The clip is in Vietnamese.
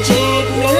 Pergi